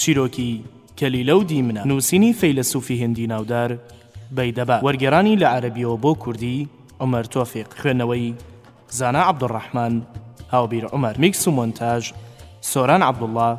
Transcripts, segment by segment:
چیرۆکی کەلیلە و دیمنە نووسینی فەیلەسوفی هندی ناودار بەیدەبا وەرگێرانی لە عەربیەوە بۆ کوردی عمر تۆفیق خوێندنەوەی زانا عبدالرحمن هاوبیر عمر میکس و مۆنتاژ سۆران عبدالله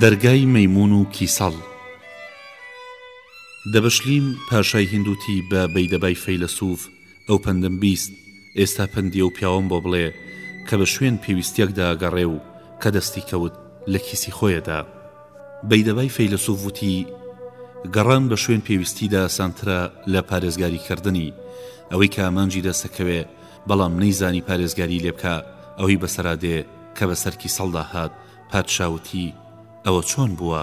دەرگای مەیموون و کیسەڵ دەبەشلیم پاشای هیند وتی بە بەیدەبای فەیلەسووف ئەو پەندەم بیست ئێستا پەندی ئەو پیاوەم بۆ بڵێ کە بە شوێن پێویستیەکدا ئەگەڕێ و کە دەستی کەوت لە کیسی خۆیەدا بەیدەبای فەیلەسوف وتی گەڕان بە شوێن پێویستیدا ئاسانترە لە پارێزگاری کردنی ئەوەی کە ئامانجی دەستەکەوێ بەڵام نەیزانی پارێزگاری لێ بکا ئەوەی بەسەرا دێ کە بە سەرکی سەڵدا هات پادشا وتی ئەوە چۆن بووە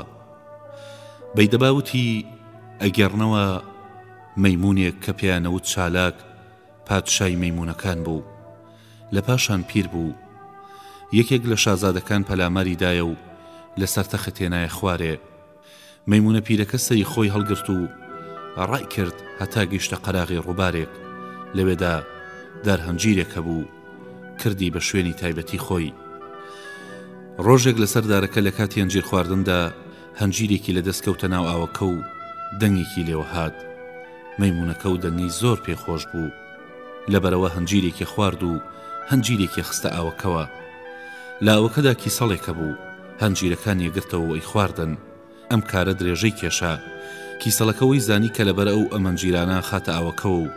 بەیدەبا وتی ئەگێڕنەوە مەیموونێک کە پێیان ئەوت چالاک پادشای مەیموونەکان بوو لە پاشان پیر بوو یەکێک لە شازادەکان پەلاماری دایە و لەسەر تەخت تێنایە خوارێ مەیمونە پیرەکە سەری خۆی هەڵگرت و ڕای کرد هەتا گەیشتە قەراغی ڕووبارێک لەوێدا دارهەنجیرێک هەبوو کردی بە شوێنی تایبەتی خۆی ڕۆژێک لەسەر دارەکە لە کاتی هەنجیر خواردندا هەنجیرێکی لە دەست کەوتە ناو ئاوەکە و دەنگێکی لێوە هات مەیمونەکە و دەنگی زۆر پێ خۆش بوو لەبەرەوە هەنجیرێکی خوارد و هەنجیرێکی خستە ئاوەکەوە لە ئەوەکەدا کیسەڵێکە بوو هەنجیرەکان یەگرتەوە ئەی خواردن ئەم کارە درێژەی کێشا کیسەڵەکەەوەی زانی کە لەبەر ئەو ئەمەنجیرانە خاتە ئاوەکەەوە و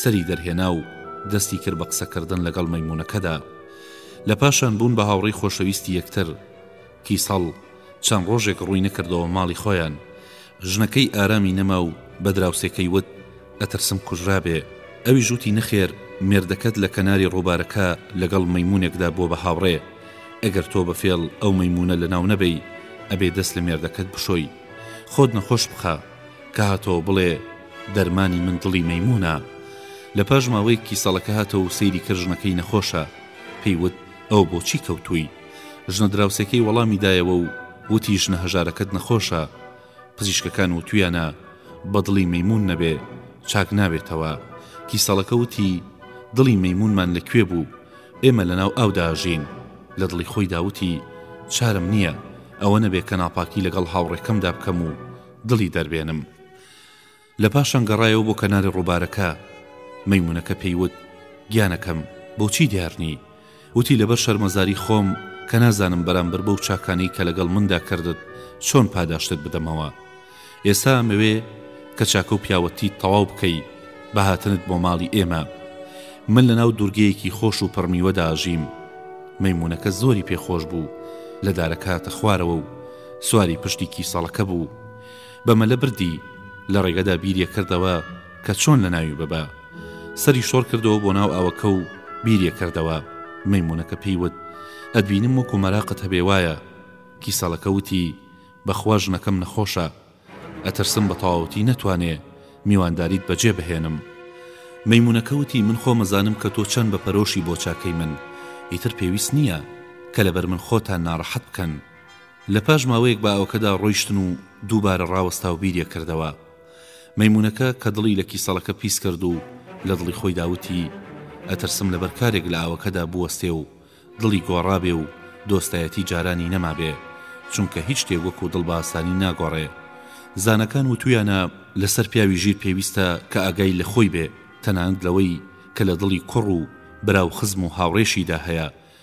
سەری دەرهێنا و دەستی کرد بە قسەکردن لەگەڵ مەمونونەکەدا لە پاشان بوون بە هاوڕێی خۆشەویستی یەکتر کیسەڵ چەند ڕۆژێک ڕووی نەکردەوە ماڵی خۆیان ژنەکەی ئارامی نەما و بە دراوسێکەی وت ئەترسم کوژرابێ ئەویش وتی نەخێر مێردەکەت لە کەناری ڕووبارەکە لەگەڵ مەیموونێکدا بووە بە هاوڕێ ئەگەر تۆ بە فێڵ ئەو مەیموونە لەناو نەبەی ئەبێ دەست لە مێردەکەت بشۆی خۆت نەخۆش بخە کە هاتەوە بڵێ دەرمانی من دڵی مەیموونە لە پاش ماوەیەک کیسەڵەکە هاتەوە و سەیری کرد ژنەکەی نەخۆشە پێی وت ئەو بۆچی کەوتووی؟ ژنە دراوسێکەی وەڵامی دایەوە و وتی ژنە هەژارەکەت نەخۆشە، پزیشکەکان وتویانە بە دڵی مەیموون نەبێ چاک نابێتەوە، کیسەڵەکە وتی دڵی مەیموونمان لە کوێ بوو، ئێمە لە ناو ئاودا ئەژین، لە دڵی خۆیدا وتی چارم نییە ئەوە نەبێ کە ناپاکی لەگەڵ هاوڕێکەمدا بکەم و دڵی دەربێنم. لە پاشان گەڕایەوە بۆ کەناری ڕووبارەکە مەیمونەکە پێی وت گیانەکەم بۆچی دیار نی وتی لەبەر شەرمەزاری خۆم کە نازانم بەرامبەر بەو چاکانەی کە لەگەڵ مندا کردت چۆن پاداشتت بدەمەوە ئێستا ئەمەوێ کە چاکە و پیاوەتی تەواو بکەی بە هاتنت بۆ ماڵی ئێمە من لە ناو دوورگەیەکی خۆش و پڕمیوەدا ئاژیم مەمونونەکە زۆری پێخۆش بوو لە دارەکە هاتە خوارەوە و سواری پشتی کیسەڵەکە بوو بە مەلە بردی، لە ڕێگەدا بیریێ کردەوە کە چۆن لە ناوی ببا. سەری شۆڕ کردەوە بۆ ناو ئاوەکە و بیریێ کردەوە. مەیموونەکە پێی وت، ئەتبینم وەکوو مەراقت هەبێ وایە؟ کیسەڵەکە وتی، بە خوا ژنەکەم نەخۆشە. ئەترسم بە تەواوەتی نەتوانێ میوانداریت بە جێ بهێنم. مەیموونەکە وتی، من خۆم ئەزانم کە تۆ چەند بە پەرۆشی بۆ چاکەی من. ئیتر پێویست نییە کە لە بەر من خۆتان ناڕەحەت بکەن. لە پاش ماوەیەک بە ئاوەکەدا ڕۆیشتن و دووبارە ڕاوەستا و بیریەک کردەوە. مەیموونەکە کە دڵی لە کیسەڵەکە پیس کرد و لە دڵی خۆیدا وتی، ئەترسم لەبەر کارێک لە ئاوەکەدا بوەستێ و دڵی گۆڕابێ و دۆستایەتی جارانی نەمابێ، چونکە هیچ شتێک وەکوو دڵ بە ئاسانی ناگۆڕێ. زانەکان وتوویانە، لە سەر پیاوی ژیر پێویستە کە ئاگای لە خۆی بێ، تەنانەت لەوەی کە لە دڵی کوڕ و برا و خزم و هاوڕێشیدا هەیە،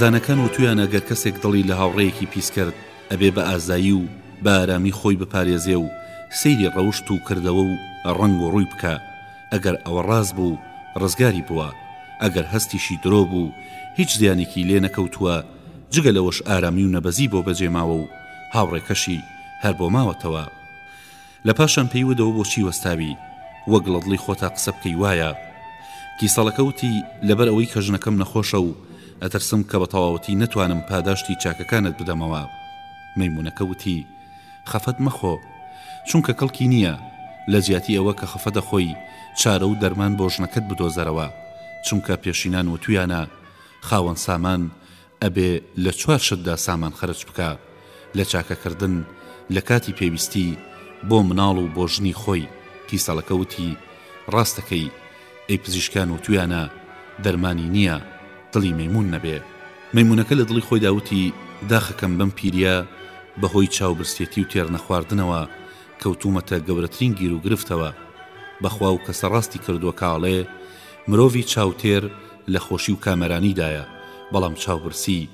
زانەکان وتویانە گەر کەسێک دڵی لە هاوڕێیەکی پیس کرد ئەبێ بە ئازایی و بە ئارامی خۆی بپارێزێ و سەیری ڕەوشت و کردەوە و ڕەنگ و ڕووی بکە ئەگەر ئەوە ڕاست بوو ڕزگاری بووە ئەگەر هەستیشی درۆ بوو هیچ زیانێکی لێ نەکەوتووە جگە لەوەش ئارامی و نەبەزی بۆ بەجێ ماوە و هاوڕێکەشی هەر بۆ ماوەتەوە لە پاشان پێی وتەوە بۆچی وەستاوی وەک لە دڵی خۆتا قسە بکەی وایە کیسەڵەکە وتی لەبەر ئەوەی کە ژنەکەم نەخۆشە و ئەترسم کە بە تەواوەتی نەتوانم پاداشتی چاکەکانت بدەمەوە مەیمونەکە وتی خەفەت مەخۆ چونکە کەڵکی نییە لە جیاتی ئەوە کە خەفە دەخۆی چارە و دەرمان بۆ ژنەکەت بدۆزەرەوە چونکە پێشینان وتویانە خاوەن سامان ئەبێ لە چوار شتدا سامان خەرج بکا، لە چاکەکردن، لە کاتی پێویستی، بۆ مناڵ و بۆ ژنی خۆی، کیسەڵەکە وتی، ڕاست دەکەی، ئەی پزیشکان وتویانە دەرمانی نییە دڵی مەیموون نەبێ. مەیموونەکە لە دڵی خۆیدا وتی، داخەکەم بەم پیریە بە هۆی چاوبرسێتی و تێرنەخواردنەوە کەوتوومەتە گەورەترین گیروگرفتەوە، بەخوا و کەسە ڕاستی کردووە کە ئەڵێ، مرۆڤی چاوتێر لە خۆشی و کامەرانیدایە بەڵام چاوبرسی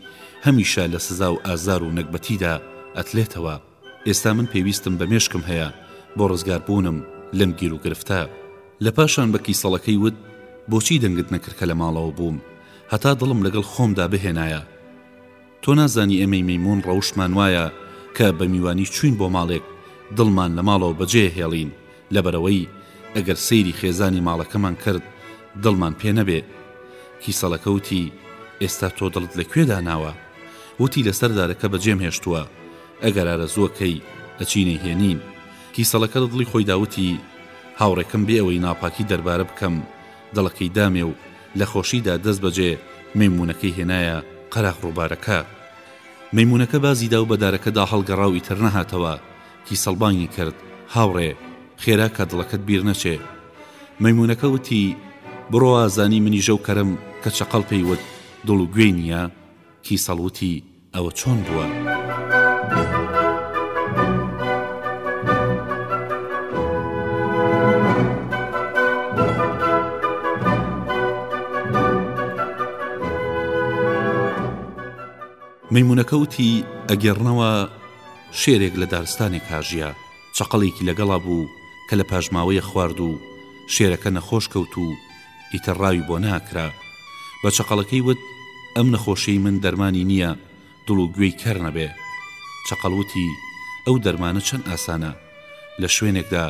هەمیشە لە سزا و ئازار و نەگبەتیدا ئەتلێتەوە ئێستا من پێویستم بە مێشکم هەیە بۆ ڕزگار بوونم لەم گیر و گرفتە لە پاشان بە کیسەڵەکەی وت بۆچی دەنگت نەکرد کە لە ماڵەوە بووم هەتا دڵم لەگەڵ خۆمدا بهێنایە تۆ نازانی ئێمەی مەیموون ڕەوشمان وایە کە بە میوانی چووین بۆ ماڵێک دڵمان لە ماڵەوە بەجێ ئەهێڵین لەبەرئەوەی ئەگەر سەیری خێزانی ماڵەکەمان کرد دڵمان پێ نەبێ کیسەڵەکە وتی ئێستا تۆ دڵت لە کوێ داناوە وتی لەسەر دارەکە بەجێم هێشتووە ئەگەر ئارەزووە کەی ئەچین ئەیهێنین کیسەڵەکە لە دڵی خۆیدا وتی هاوڕێکەم بێ ئەوەی ناپاکی دەربارە بکەم دڵەکەی دامێ و لە خۆشیدا دەست بەجێ مەیموونەکەی هێنایە قەراخ ڕووبارەکە. مەیموونەکە بازی دا و بە دارەکەدا هەڵگەڕا و ئیتر نەهاتەوە. کیسەڵ بانگی کرد، هاوڕێ! خێرا کە دڵەکەت بیر نەچێ. مەیموونەکە وتی، بڕۆ ئازانی منی ژەوکەرم کە چەقەڵ پێی وت، دڵ و گوێی نییە؟ کیسەڵ وتی، ئەوە چۆن بووە؟ مەیمونەکە وتی، ئەگێڕنەوە، شێرێک لە دارستانێک هاژیا، چەقەڵێکی لەگەڵا بوو کە لە پاشماوەیە خوارد و شێرەکە نەخۆش کەوت و، ئیتر ڕاوی بۆ ناکرا. بە چەقەڵەکەی وت، ئەم نەخۆشیەی من دەرمانی نییە، دڵ و گوێی کەر نەبێ. چەقەڵ وتی، ئەو دەرمانە چەند ئاسانە. لە شوێنێکدا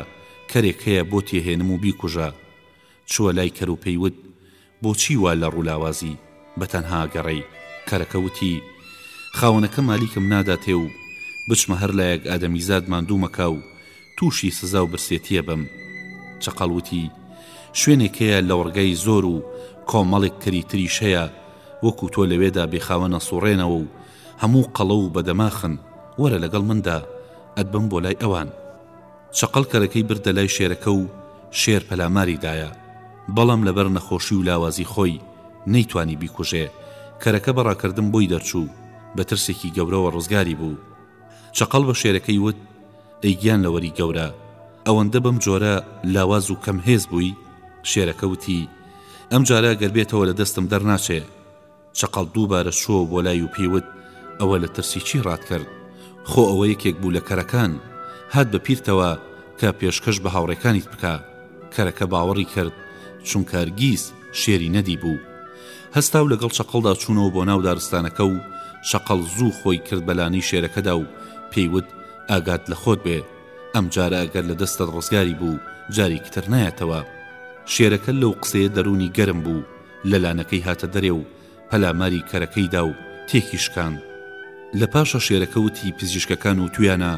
کەرێک هەیە بۆت یەهێنم و بیکوژە. چووە لای کەر و پێی وت، بۆچی وا لەڕ و لاوازی؟ بە تەنها گەڕێی. کەرەکە وتی، خاوەنەکە مالیکم ناداتێ و بچمە هەر لایەک ئادەمیزاد ماندوو مەکا و تووشی سزا و برسێتییە بم. چەقەڵ وتی، شوێنێک هەیە لەوڕگەی زۆر و کۆمەڵێک کەری تریش هەیە وەکوو تۆ لەوێدا بێ خاوەن ئەسووڕێنەوە و هەموو قەڵەو و بەدەماخن، وەرە لەگەڵ مندا ئەتبەم بۆ لای ئەوان. چەقەڵ کەرەکەی بردە لای شێرەکە و شێر پەلاماری دایە بەڵام لەبەر نەخۆشی و لاوازی خۆی نەیتوانی بیکوژێ کەرەکە بە ڕاکردن بۆی دەرچوو بە ترسێکی گەورەوە ڕزگاری بوو چەقەڵ بە شێرەکەی وت ئەی گیان لەوەری گەورە ئەوەندە بەم جۆرە لاواز و کەم هێز بووی شێرەکە وتی ئەم جارە گەر بێتەوە لە دەستم دەرناچێ چەقەڵ دووبارە چووەوە بۆ لای و پێی وت، ئەوە لە ترسی چی ڕاتکرد؟ خۆ ئەوە یەکێک بوو لە کەرەکان. هات بە پیرتەوە کە پێشکەش بە هاوڕێکانیت بکا. کەرەکە باوەڕی کرد، چونکە هەرگیز شێری نەدیبوو. هەستا و لەگەڵ چەقەڵدا چوونەوە بۆ ناو دارستانەکە و چەقەڵ زوو خۆی کرد بە لانەی شێرەکەدا و پێی وت، ئاگات لە خۆت بێ. ئەمجارە ئەگەر لە دەستت ڕزگاری بوو، جارێکی تر نایەتەوە. شێرەکە لەو قسەیە دەروونی گەرم بوو. لە لانەکەی هاتە دەرێ و پەلاماری کەرەکەی دا و تێکی شکاند. لە پاشە شێرەکە وتی پزیشکەکان وتویانە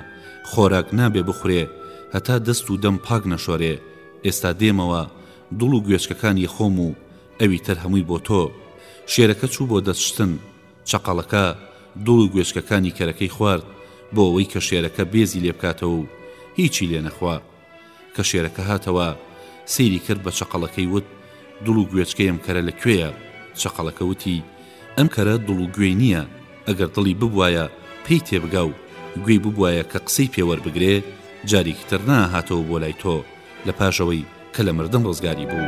خۆراک نابێ بخورێ هەتا دەست و دەم پاک نەشۆرێ، ئێستا دێمەوە دڵ و گوێچکەکان ی خۆم و ئەوی تەر هەمووی بۆ تۆ. شێرەکە چوو بۆ دەست شتن. چەقەڵەکە دڵ و گوێچکەکانی کەرەکەی خوارد بۆ ئەوەی کە شێرەکە بێزی لێ بکاتەوە و هیچی لێ نەخوا. کە شێرەکە هاتەوە سەیری کرد بە چەقەڵەکەی وت دڵ و گوێچکەی ئەم کەرە لە کوێیە چەقەڵەکە وتی ئەم کەرە دڵ و گوێی نییە ئەگەر دڵی ببوایە پێی تێبگا و گوێی ببوایە کە قسەی پێوەربگرێ جارێکی تر ناهاتەوە بۆ لای تۆ لە پاشەوەی کە لە مردن ڕزگاری بوو.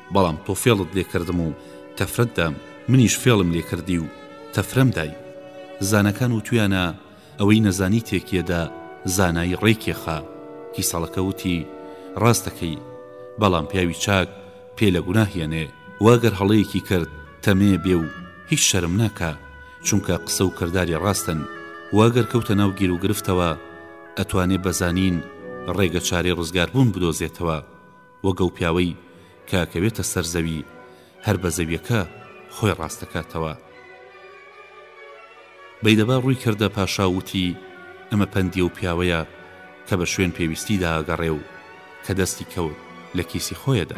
بەڵام تۆ فێڵت لێ کردم و تەفرەت دام، منیش فێڵم لێ کردی و تەفرەم دای. زانەکان وتویانە، ئەوەی نەزانی تێکیە دە، زانای ڕێکێ خا. کیسەڵەکە وتی، ڕاست دەکەی، بەڵام پیاوی چاک پێ لە گوناه یەنێ و گەر هەڵەیەکی کرد تەمێ بێ و هیچ شەرم ناکا، چونکە قسە و کرداری ڕاستن و گەر کەوتە ناو گیروگرفتەوە ئەتوانێ بە زانین ڕێگە چارەی ڕزگاربوون بدۆزێتەوە. وەک ئەو پیاوەی کە ئەکەوێتە سەر زەوی هەر بە زەویەکە خۆی ڕاست دەکاتەوە بەیدەبا ڕووی کردە پاشا وتی ئەمە پەندی ئەو پیاوەیە کە بە شوێن پێویستی داگەڕێ و کە دەستی کەوت لە کیسی خۆیەدا.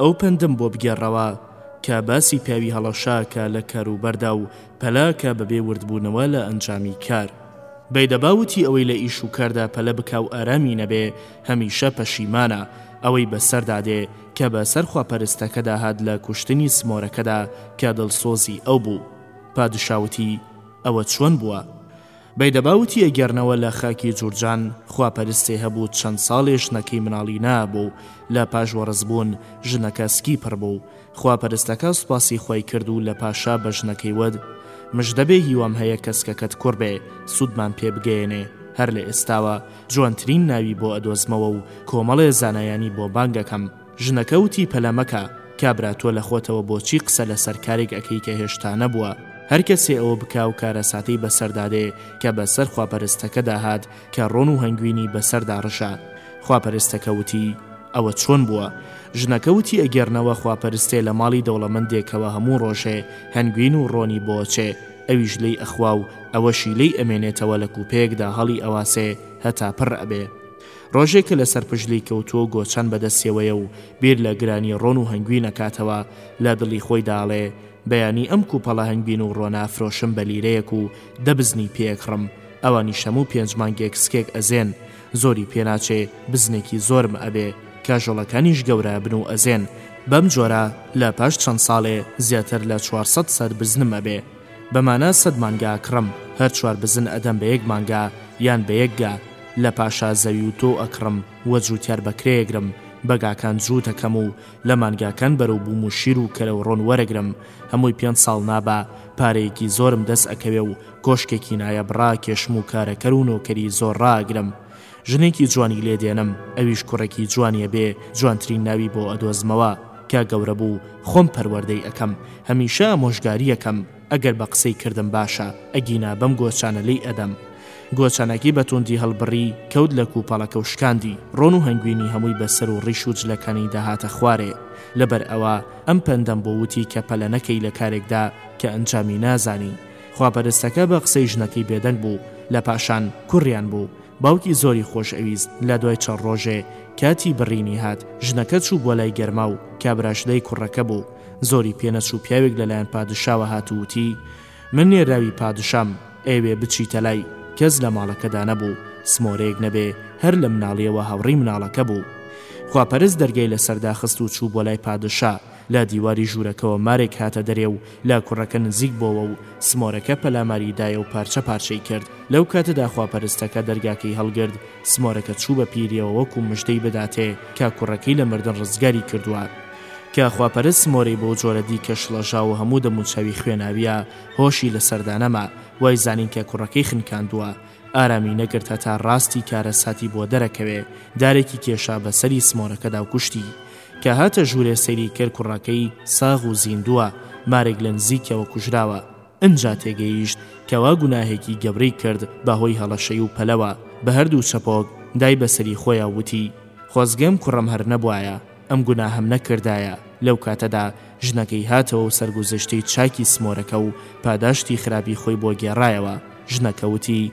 ئەو پەندەم بۆ بگێڕەوە کە باسی پیاوی هەڵەشاکە لە کەروبەردا و پەلاکە بەبێ وردبوونەوە لە ئەنجامی کار. بەیدەباوتی ئەوەی لە ئیش و کاردا پەلە بکا و ئارامی نەبێ هەمیشە پەشیمانە، ئەوەی بەسەردا دێ کە بە سەر خواپەرستەکەدا هات لە کوشتنی سمۆرەکەدا کە دڵسۆزی ئەو بوو. پادشا وتی، ئەوە چۆن بووە؟ بەیدەبا وتی ئەگێڕنەوە لە خاکی جوڕجان خواپەرستێ هەبوو چەند ساڵێ ژنەکەی مناڵی نابوو و لە پاش وەڕس بوون ژنەکە سکی پڕ بوو خواپەرستەکە سوپاسی خوای کرد و لە پاشا بە ژنەکەی وت مژدە بێ هیوام هەیە کە سکەکەت کوڕ بێ سوودمان پێ بگەیەنێ هەر لە ئێستاوە جوانترین ناوی بۆ ئەدۆزمەوە و کۆمەڵێ زانایانی بۆ بانگ ئەکەم. ژنەکە وتی پەلە مەکە کابرا تۆ لەخۆتەوە بۆچی قسە لەسەر کارێک ئەکەی کە هێشتا نەبووە هەرکەسێ ئەوە بکا و کارەساتەی بەسەردا دێ کە بەسەر خواپەرستەکەدا هات کە ڕۆن و هەنگوینی بەسەردا ڕشا خواپەرستەکە وتی ئەوە چۆن بووە ژنەکە وتی ئەگێرنەوە خواپەرستێ لە ماڵی دەوڵەمەندێکەوە هەموو ڕۆژێ هەنگوین و ڕۆنی بۆ ئەچێ ئەویش لێی ئەخوا و ئەوەشی لێی ئەمێنێتەوە لە کوپەیەکدا هەڵی ئەواسێ هەتا پڕ ئەبێ ڕۆژێ کە لە سەر پشت لێی کەوتووە و گۆچان بە دەستیەوەیە و بیر لە گرانی ڕۆن و هەنگوین ئەکاتەوە، لە دڵی خۆیدا ئەڵێ، بەیانی ئەم کووپەڵە هەنگوین و ڕۆنە ئەفرۆشم بە لیرەیەک و دە بزنی پێ ئەکڕم، ئەوانیش هەموو پێنج مانگێک سکێک ئەزێن، زۆری پێ ناچێ، بزنێکی زۆرم ئەبێ، کاژۆڵەکانیش گەورە ئەبن و ئەزێن، بەم جۆرە لە پاش چەند ساڵێ زیاتر لە چوار سەد سەر بزنم ئەبێ. بە مانا سەد مانگا ئەکڕم هەر چوار بزن ئەدەم بە یەک مانگا یان بە یەک گا لە پاشا زەوی و تۆو ئەکڕم وە جووتیار بە کرێ ئەگرم بە گاکان جووت ئەکەم و لە مانگاکان بەرەو بووم و شیر و کەرە و ڕۆن وەرەگرم هەمووی پێنج ساڵ نابا پارەیەکی زۆرم دەس ئەکەوێ و کۆشکێکی نایاب ڕا ئەکێشم و کارەکەر و نۆکەری زۆر ڕا ئەگرم ژنێکی جوانی لێ دێنم ئەویش کوڕێکی جوانیە بێ جوانترین ناوی بۆ ئەدۆزمەوە کە گەورە بوو خۆم پەروەردەی ئەکەم هەمیشە ئامۆژگاری ئەکەم ئەگەر بە قسەی کردم باشە ئەگینا بەم گۆچانە لێی ئەدەم گۆچانەکەی بە توندی هەڵبڕی کەوت لە کوپەڵەکە و شکاندی ڕۆن و هەنگوینی هەمووی بە سەر و ڕیش و جلەکانی داهاتە خوارێ لەبەر ئەوە ئەم پەندەم بۆ وتی کە پەلە نەکەی لە کارێکدا کە ئەنجامی نازانی خواپەرستەکە بە قسەی ژنەکەی بێدەنگ بوو، لە پاشان کوڕیان بوو، باوکی زۆری خۆش ئەویست، لە دوای چەند ڕۆژێ کاتی بڕینی هات، ژنەکە چوو بۆ لای گەرما و کابراش دەی کوڕەکە بوو، زۆری پێ نەچوو پیاوێک لە لایەن پادشاوە هات و وتی، من نێراوی پادشام، ئەیەوێ بچیتە لای، کەس لە ماڵەکەدا نەبوو، سمۆرەیەک نەبێ، هەر لە مناڵیەوە هاوڕی مناڵەکە بوو. خواپەرست دەرگای لە سەر داخست و چوو بۆ لای پادشا، لە دیواری ژوورەکەوە مارێک هاتە دەرێ و لە کوڕەکە نزیک بۆوە و سمۆرەکە پەلاماری دایە و پارچە پارچەی کرد. لەو کاتەدا خواپەرستەکە دەرگاکەی هەڵگرت، سمۆرەکە چوو بە پیریەوە وەکوو مژدەی بداتێ کە کوڕەکەی لە مردن ڕزگاری کردووە. کە خواپەرست سمۆرەی بەو جۆرە دی کە شڵەژاو و هەموو دەم و چاوی خوێناویە، هۆشی لە سەردا نەما، وای زانین کە کوڕەکەی خنکاندووە. ئارامی نەگرت هەتا ڕاستی کارەساتی بۆ دەرەکەوێ، دارێکی کێشا بە سەری سمۆرەکەدا و کوشتی. کە هاتە ژوورێ سەیری کرد کوڕەکەی ساغ و زیندووە، مارێک لە نزیکیەوە کوژراوە، ئنجا تێگەیشت کەوا گوناهێکی گەورەی کرد بە هۆی هەڵەشەی و پەلەوە، بە هەردوو چەپۆک دای بە سەری خۆیا وتی، خۆزگەم کوڕم هەر نەبوایە، ئەم گوناهەم نەکردایە، لەو کاتەدا ژنەکەی هاتەوە و سەرگوزشتەی چاکی سمۆرەکە و پاداشتی خراپی خۆی بۆ گێڕایەوە، ژنەکە وتی،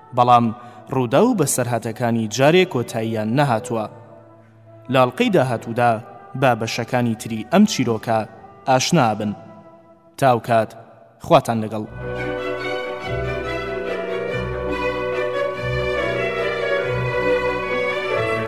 بەڵام ڕوودا و بە سەرهاتەکانی جارێ کۆتاییان نەهاتووە لاڵقەی داهاتوودا با بەشەکانی تری ئەم چیرۆکە ئاشنابن تاوکات خواتان لەگەڵ.